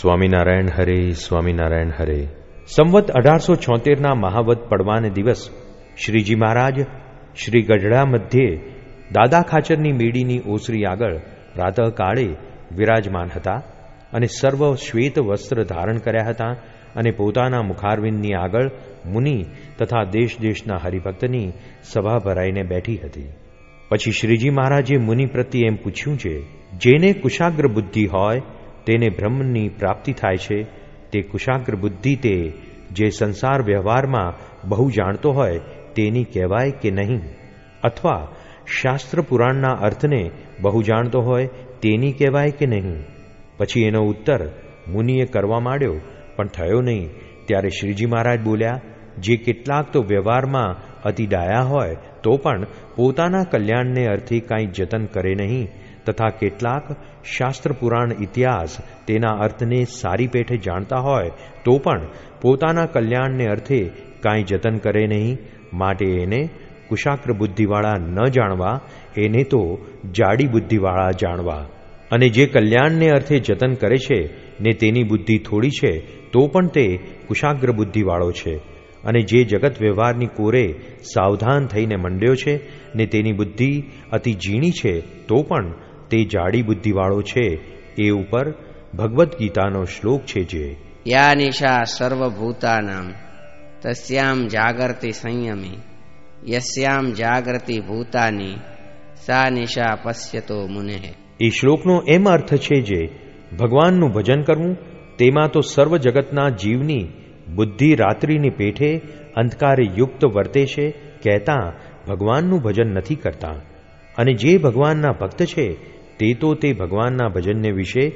સ્વામિનારાયણ હરે સ્વામિનારાયણ હરે. સંવત અઢારસો છોતેરના મહાવત પડવાને દિવસ શ્રીજી મહારાજ શ્રી ગઢડા મધ્યે દાદા ખાચરની મેડીની ઓસરી આગળ પ્રાતઃકાળે વિરાજમાન હતા અને સર્વ શ્વેત વસ્ત્ર ધારણ કર્યા હતા અને પોતાના મુખારવિંદની આગળ મુનિ તથા દેશ દેશના હરિભક્તની સભા ભરાઈને બેઠી હતી. પછી શ્રીજી મહારાજે મુનિ પ્રત્યે એમ પૂછ્યું છે, જેને કુશાગ્ર બુદ્ધિ હોય તેને બ્રહ્મની પ્રાપ્તિ થાય છે, તે કુશાગ્ર બુદ્ધિ તે જે સંસાર વ્યવહારમાં બહુ જાણતો હોય તેની કહેવાય કે નહીં. અથવા શાસ્ત્ર પુરાણના અર્થને બહુ જાણતો હોય તેની કહેવાય કે નહીં. પછી એનો ઉત્તર મુનિએ કરવા માંડ્યો, પણ થયો નહીં. ત્યારે શ્રીજી મહારાજ બોલ્યા, જે કેટલાક તો વ્યવહારમાં અતિ ડાયા હોય તો પણ પોતાના કલ્યાણને અર્થે કાંઈ જતન કરે નહીં. તથા કેટલાક શાસ્ત્ર પુરાણ ઇતિહાસ તેના અર્થને સારી પેઠે જાણતા હોય, તો પણ પોતાના કલ્યાણને અર્થે કાંઈ જતન કરે નહીં, માટે એને કુશાગ્ર બુદ્ધિવાળા ન જાણવા, એને તો જાડી બુદ્ધિવાળા જાણવા. અને જે કલ્યાણને અર્થે જતન કરે છે, ને તેની બુદ્ધિ થોડી છે, તો પણ તે કુશાગ્ર બુદ્ધિવાળો છે. અને જે જગત વ્યવહારની કોરે સાવધાન થઈને મંડ્યો છે, ને તેની બુદ્ધિ અતિ ઝીણી છે, તો પણ તે જાડી બુદ્ધિવાળો છે એ ઉપર ભગવદ્ ગીતાનો શ્લોક છે જે. યા નિશા સર્વભૂતાનામ તસ્યામ જાગૃતિ સંયમી યસ્યામ જાગૃતિ ભૂતાની સા નિશા પશ્યતો મુને. એ શ્લોકનો એમ અર્થ છે જે ભગવાનનું ભજન કરવું તેમાં તો સર્વ જગતના જીવની બુદ્ધિ રાત્રિની પેઠે અંધકારે યુક્ત વર્તે છે કહેતા ભગવાનનું ભજન નથી કરતા. અને જે ભગવાનના ભક્ત છે તે તો તે ભગવાનના ભજનને વિશે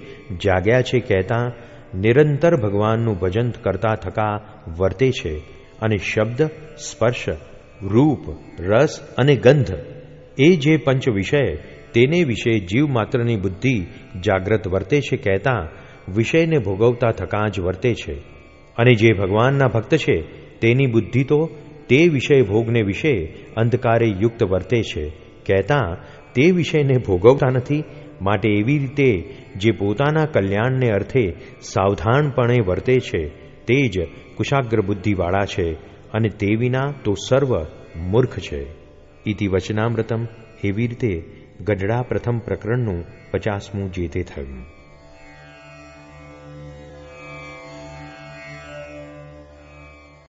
જાગ્યા છે કહેતા, નિરંતર ભગવાનનું ભજન કરતા થકા વર્તે છે અને શબ્દ, સ્પર્શ, રૂપ, રસ અને ગંધ, એ જે પંચ વિષય, તેને વિશે જીવ માત્રની બુદ્ધિ જાગ્રત વર્તે છે કહેતા, વિષયને ભોગવતા થકા જ વર્તે છે. અને જે ભગવાનના ભક્ત છે, તેની બુદ્ધિ તો તે વિષય ભોગને વિશે અંધકારે યુક્ત વર્તે છે. કહેતા તે વિષયને ભોગવતા નથી, માટે એવી રીતે જે પોતાના કલ્યાણને અર્થે સાવધાનપણે વર્તે છે, તે જ કુશાગ્ર બુદ્ધિવાળા છે અને તે વિના તો સર્વ મૂર્ખ છે. ઇતિ વચનામૃતમ. એવી રીતે ગઢડા પ્રથમ પ્રકરણનું પચાસમું જે થયું.